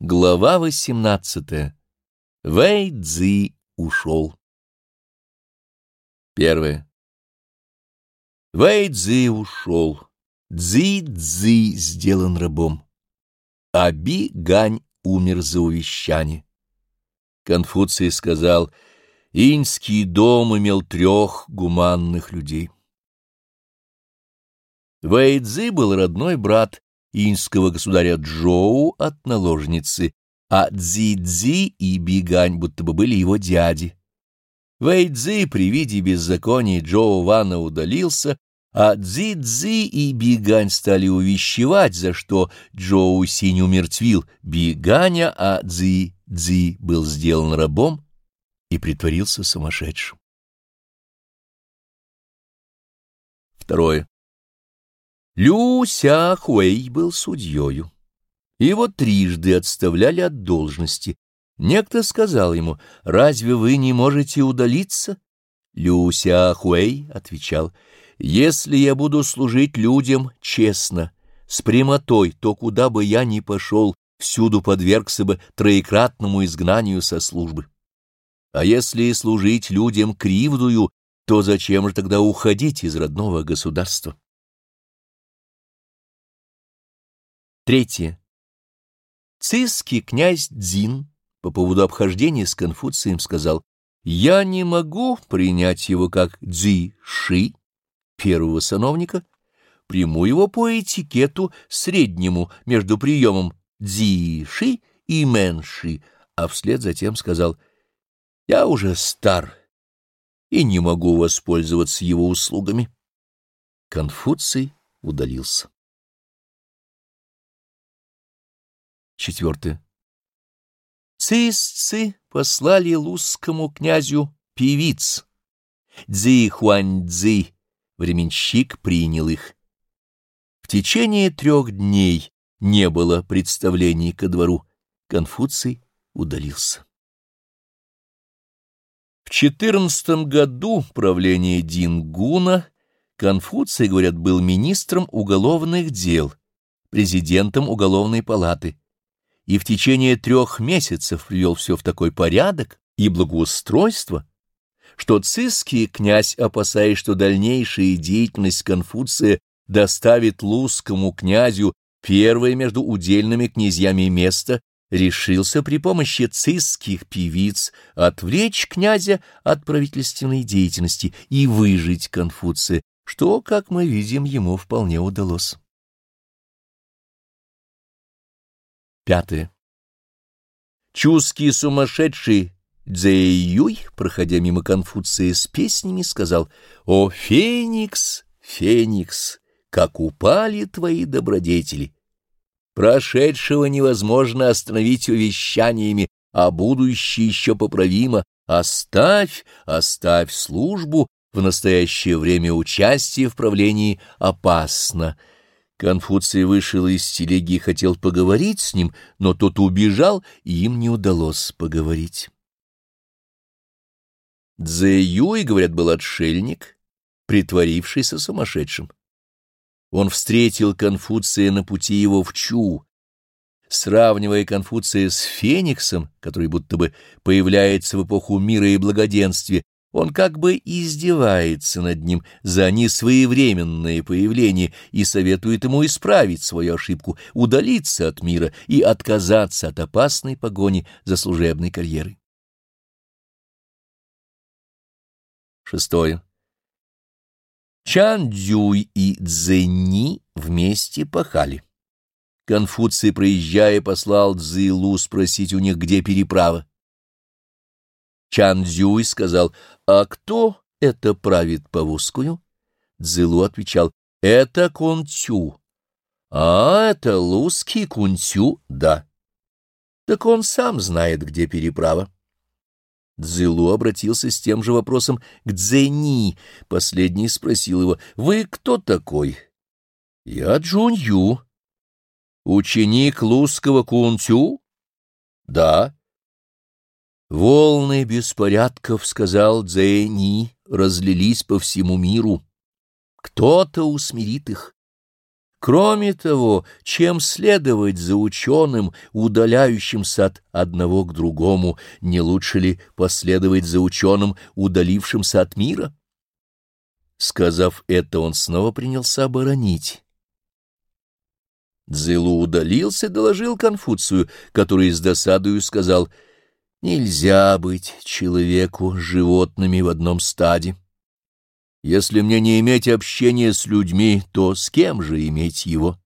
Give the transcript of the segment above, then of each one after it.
Глава 18. Вэй Цзи ушел. Первое. Вэй Цзи ушел. Цзи Цзи сделан рабом. Аби Гань умер за увещание. Конфуций сказал, инский дом имел трех гуманных людей. Вэй Цзи был родной брат инского государя Джоу от наложницы, а Цзи-Цзи и Бигань будто бы были его дяди. Вэй-Цзи при виде беззаконий Джоу Вана удалился, а Цзи-Цзи и Бигань стали увещевать, за что Джоу Синь умертвил Биганя, а Цзи-Цзи был сделан рабом и притворился сумасшедшим. Второе. Лю Ся Хуэй был судьею. Его трижды отставляли от должности. Некто сказал ему, «Разве вы не можете удалиться?» Лю Ся Хуэй отвечал, «Если я буду служить людям честно, с прямотой, то куда бы я ни пошел, всюду подвергся бы троекратному изгнанию со службы. А если служить людям кривдую, то зачем же тогда уходить из родного государства?» Третье. Цисский князь Дзин по поводу обхождения с Конфуцием сказал, «Я не могу принять его как Цзи-Ши, первого сановника, приму его по этикету среднему между приемом Цзи-Ши и Мэн-Ши, а вслед затем сказал, «Я уже стар и не могу воспользоваться его услугами». Конфуций удалился. Четвертое. Цисцы послали лузскому князю певиц. Цзи Хуань Цзи, временщик, принял их. В течение трех дней не было представлений ко двору. Конфуций удалился. В четырнадцатом году правления Дингуна Конфуций, говорят, был министром уголовных дел, президентом уголовной палаты и в течение трех месяцев привел все в такой порядок и благоустройство, что цисский князь, опасаясь, что дальнейшая деятельность Конфуция доставит лузскому князю первое между удельными князьями место, решился при помощи цисских певиц отвлечь князя от правительственной деятельности и выжить Конфуция, что, как мы видим, ему вполне удалось. Пятое. Чуский сумасшедший Цзэйюй, проходя мимо Конфуция с песнями, сказал «О, Феникс, Феникс, как упали твои добродетели! Прошедшего невозможно остановить увещаниями, а будущее еще поправимо. Оставь, оставь службу, в настоящее время участие в правлении опасно». Конфуций вышел из телеги и хотел поговорить с ним, но тот убежал, и им не удалось поговорить. Цзэ Юй, говорят, был отшельник, притворившийся сумасшедшим. Он встретил Конфуция на пути его в Чу, сравнивая Конфуция с Фениксом, который будто бы появляется в эпоху мира и благоденствия, он как бы издевается над ним за несвоевременное появление и советует ему исправить свою ошибку, удалиться от мира и отказаться от опасной погони за служебной карьерой. Шестое. Чан Дзюй и Цзэнни вместе пахали. Конфуций, проезжая, послал Цзилу спросить у них, где переправа. Чан Цзюй сказал, «А кто это правит повозкую?» Цзилу отвечал, «Это Кунцю». «А, это лузский Кунцю?» «Да». «Так он сам знает, где переправа». Цзилу обратился с тем же вопросом к Цзэни. Последний спросил его, «Вы кто такой?» «Я Джун Ю». «Ученик лузского Кунцю?» «Да». Волны беспорядков, — сказал Дзэни, — разлились по всему миру. Кто-то усмирит их. Кроме того, чем следовать за ученым, удаляющимся от одного к другому, не лучше ли последовать за ученым, удалившимся от мира? Сказав это, он снова принялся оборонить. Цзилу удалился доложил Конфуцию, который с досадою сказал, «Нельзя быть человеку животными в одном стаде. Если мне не иметь общения с людьми, то с кем же иметь его?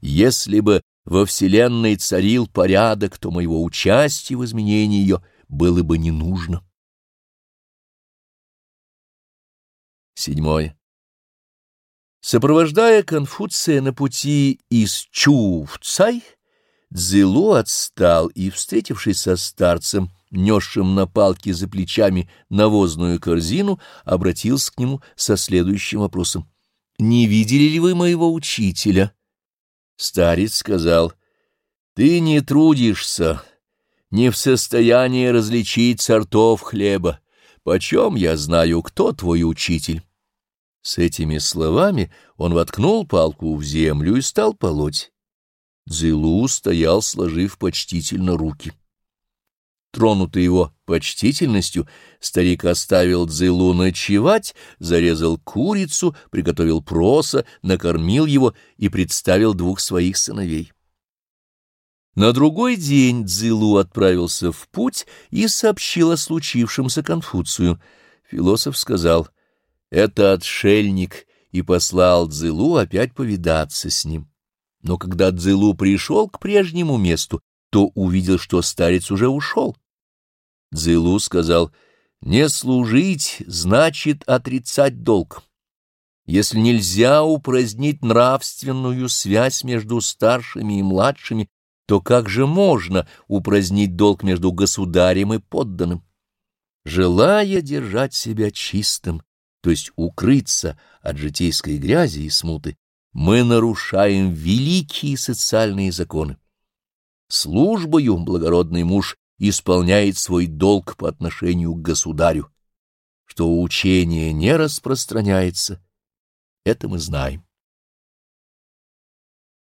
Если бы во Вселенной царил порядок, то моего участия в изменении ее было бы не нужно». Седьмое. Сопровождая Конфуция на пути из Чу в Цай, Цзилу отстал и, встретившись со старцем, несшим на палке за плечами навозную корзину, обратился к нему со следующим вопросом. «Не видели ли вы моего учителя?» Старец сказал, «Ты не трудишься, не в состоянии различить сортов хлеба. Почем я знаю, кто твой учитель?» С этими словами он воткнул палку в землю и стал полоть. Дзилу стоял, сложив почтительно руки. Тронутый его почтительностью, старик оставил Дзилу ночевать, зарезал курицу, приготовил проса, накормил его и представил двух своих сыновей. На другой день Дзилу отправился в путь и сообщил о случившемся Конфуцию. Философ сказал — это отшельник и послал Дзилу опять повидаться с ним. Но когда Дзилу пришел к прежнему месту, то увидел, что старец уже ушел. Дзилу сказал, «Не служить значит отрицать долг. Если нельзя упразднить нравственную связь между старшими и младшими, то как же можно упразднить долг между государем и подданным? Желая держать себя чистым, то есть укрыться от житейской грязи и смуты, мы нарушаем великие социальные законы. Службою благородный муж исполняет свой долг по отношению к государю. Что учение не распространяется, это мы знаем.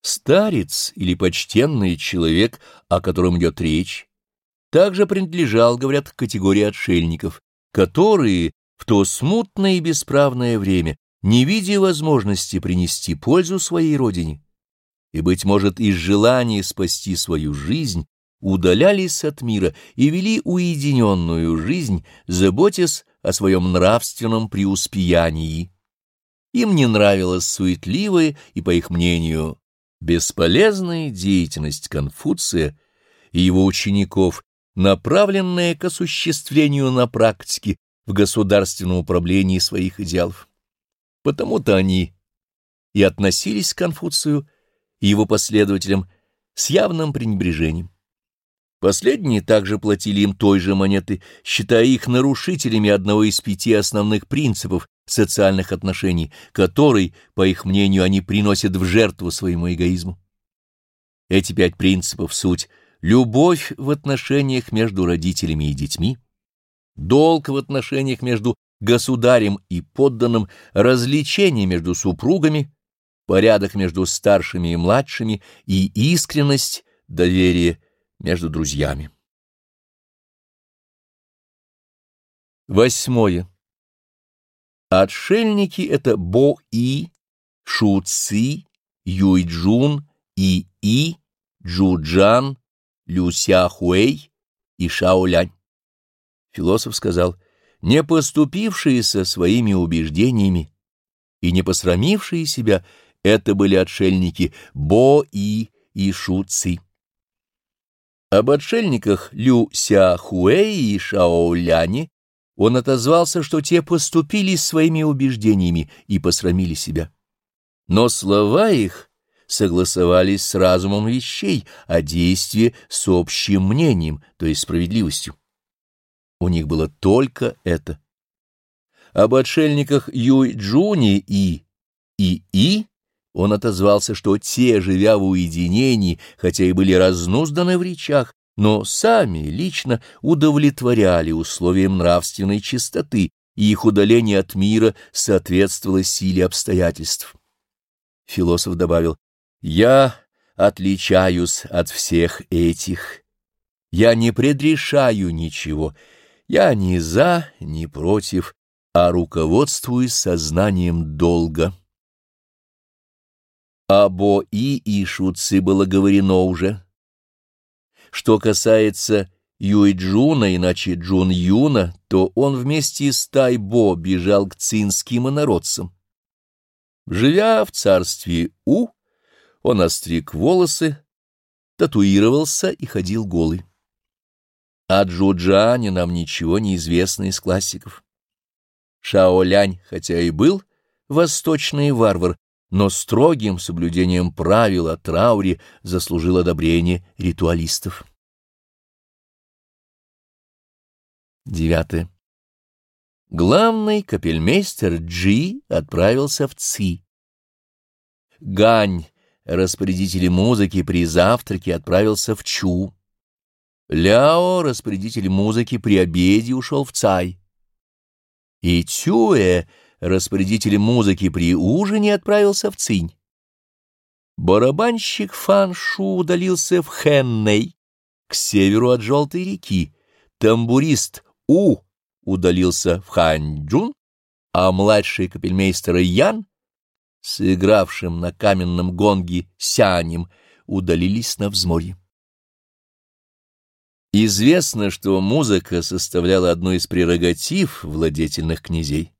Старец или почтенный человек, о котором идет речь, также принадлежал, говорят, к категории отшельников, которые в то смутное и бесправное время, не видя возможности принести пользу своей родине, и, быть может, из желания спасти свою жизнь, удалялись от мира и вели уединенную жизнь, заботясь о своем нравственном преуспеянии. Им не нравилась суетливая и, по их мнению, бесполезная деятельность Конфуция и его учеников, направленная к осуществлению на практике в государственном управлении своих идеалов. Потому-то они и относились к Конфуцию и его последователям с явным пренебрежением. Последние также платили им той же монеты, считая их нарушителями одного из пяти основных принципов социальных отношений, который, по их мнению, они приносят в жертву своему эгоизму. Эти пять принципов — суть — любовь в отношениях между родителями и детьми, долг в отношениях между государем и подданным, развлечение между супругами, порядок между старшими и младшими и искренность, доверие между друзьями. Восьмое. Отшельники — это Бо-И, Шу-Ци, Юй-Джун, И-И, Джу-Джан, Люся-Хуэй и Шао-Лянь. Философ сказал, не поступившиеся своими убеждениями и не посрамившие себя, это были отшельники Бо-И и Шу-Ци. Об отшельниках Лю Ся Хуэй и Шао Ляне он отозвался, что те поступили своими убеждениями и посрамили себя. Но слова их согласовались с разумом вещей, а действия с общим мнением, то есть справедливостью. У них было только это. Об отшельниках Юй-Джуни и И-И он отозвался, что те, живя в уединении, хотя и были разнузданы в речах, но сами лично удовлетворяли условиям нравственной чистоты, и их удаление от мира соответствовало силе обстоятельств. Философ добавил, «Я отличаюсь от всех этих. Я не предрешаю ничего. Я ни за, ни против, а руководствуюсь сознанием долга». Обо и и Шуци было говорено уже. Что касается Юй Джуна, иначе Джун Юна, то он вместе с Тайбо бежал к цинским инородцам. Живя в царстве У, он остриг волосы, татуировался и ходил голый. О Джуджане нам ничего не известно из классиков. Шаолянь, хотя и был восточный варвар, но строгим соблюдением правил о трауре заслужил одобрение ритуалистов. Девятое. Главный капельмейстер Джи отправился в Ци. Гань, распорядитель музыки при завтраке, отправился в Чу. Ляо, распорядитель музыки при обеде, ушел в Цай. И Цюэ, распорядитель музыки при ужине, отправился в Цинь. Барабанщик Фан Шу удалился в Хэннэй, к северу от Желтой реки. Тамбурист У удалился в Ханчжун, а младший капельмейстер Ян, сыгравшим на каменном гонге Сянем, удалились на взморье. Известно, что музыка составляла одну из прерогатив владетельных князей.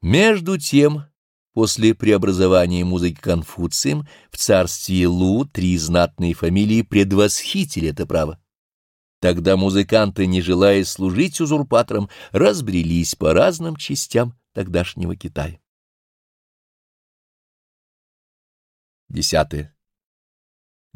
Между тем, после преобразования музыки Конфуцием в царстве Лу три знатные фамилии предвосхитили это право. Тогда музыканты, не желая служить узурпаторам, разбрелись по разным частям тогдашнего Китая. Десятое.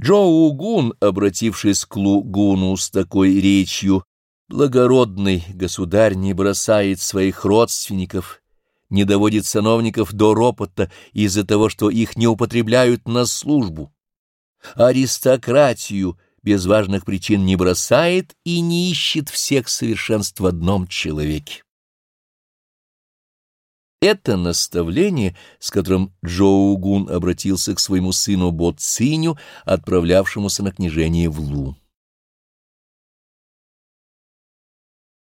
Джоу Гун, обратившись к Лу Гуну с такой речью, «Благородный государь не бросает своих родственников, не доводит сановников до ропота из-за того, что их не употребляют на службу. Аристократию — без важных причин не бросает и не ищет всех совершенств в одном человеке. Это наставление, с которым Джоу Гун обратился к своему сыну Бо Циню, отправлявшемуся на княжение в Лу.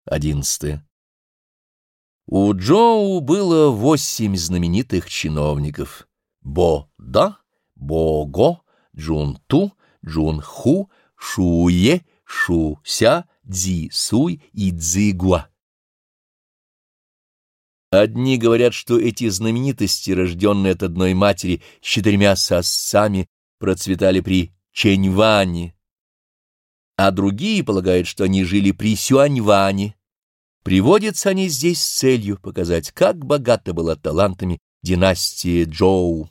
Одиннадцатое. У Джоу было восемь знаменитых чиновников — Бо-Да, Бо-Го, Джун-Ту, Джун-Ху, Шуе, Шуся, Цзи-Суй и Цзигуа. Одни говорят, что эти знаменитости, рожденные от одной матери с четырьмя сосцами, процветали при Ченьване, а другие полагают, что они жили при Сюаньване. Приводятся они здесь с целью показать, как богата была талантами династия Джоу.